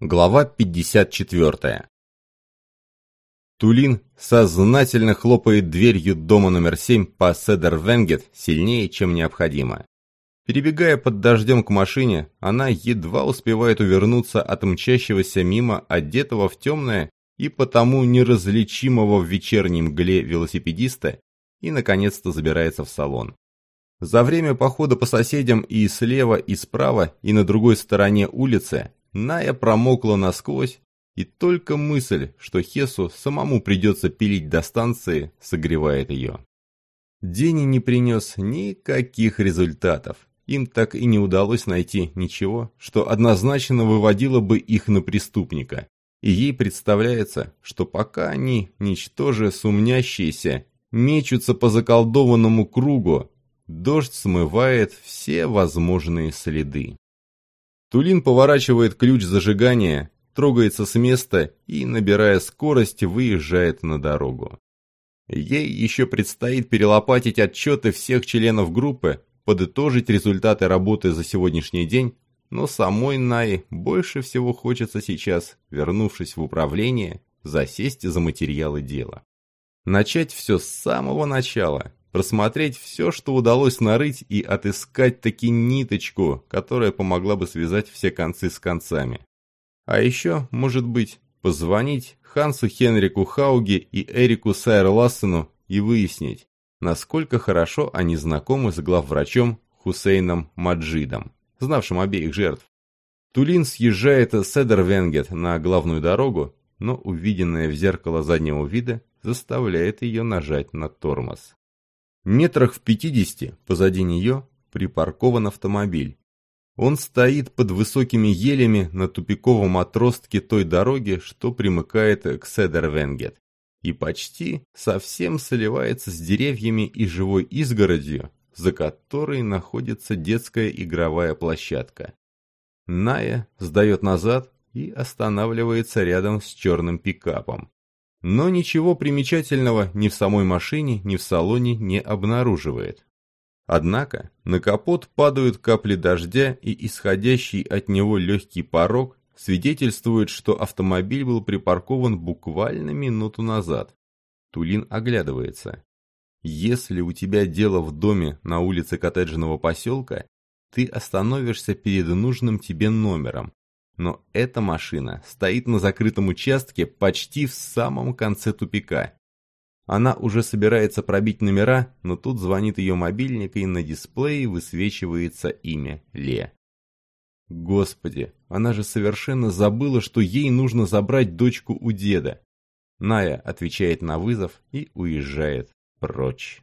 Глава 54. Тулин сознательно хлопает дверью дома номер 7 по Седер-Венгет сильнее, чем необходимо. Перебегая под дождем к машине, она едва успевает увернуться от мчащегося мимо одетого в темное и потому неразличимого в вечерней мгле велосипедиста и, наконец-то, забирается в салон. За время похода по соседям и слева, и справа, и на другой стороне улицы Ная промокла насквозь, и только мысль, что Хесу самому придется пилить до станции, согревает ее. День не принес никаких результатов. Им так и не удалось найти ничего, что однозначно выводило бы их на преступника. И ей представляется, что пока они, ничтоже сумнящиеся, мечутся по заколдованному кругу, дождь смывает все возможные следы. Тулин поворачивает ключ зажигания, трогается с места и, набирая скорость, выезжает на дорогу. Ей еще предстоит перелопатить отчеты всех членов группы, подытожить результаты работы за сегодняшний день, но самой Най больше всего хочется сейчас, вернувшись в управление, засесть за материалы дела. Начать все с самого начала, просмотреть все, что удалось нарыть и отыскать таки ниточку, которая помогла бы связать все концы с концами. А еще, может быть, позвонить Хансу Хенрику Хауге и Эрику Сайер Лассену и выяснить, насколько хорошо они знакомы с главврачом Хусейном Маджидом, знавшим обеих жертв. Тулин съезжает с Эдервенгет на главную дорогу, но увиденное в зеркало заднего вида заставляет ее нажать на тормоз. Метрах в пятидесяти позади нее припаркован автомобиль. Он стоит под высокими елями на тупиковом отростке той дороги, что примыкает к Седервенгет, и почти совсем сливается с деревьями и живой изгородью, за которой находится детская игровая площадка. Ная сдает назад и останавливается рядом с черным пикапом. Но ничего примечательного ни в самой машине, ни в салоне не обнаруживает. Однако на капот падают капли дождя, и исходящий от него легкий порог свидетельствует, что автомобиль был припаркован буквально минуту назад. Тулин оглядывается. Если у тебя дело в доме на улице коттеджного поселка, ты остановишься перед нужным тебе номером, но эта машина стоит на закрытом участке почти в самом конце тупика. Она уже собирается пробить номера, но тут звонит ее мобильник, и на дисплее высвечивается имя Ле. Господи, она же совершенно забыла, что ей нужно забрать дочку у деда. Ная отвечает на вызов и уезжает прочь.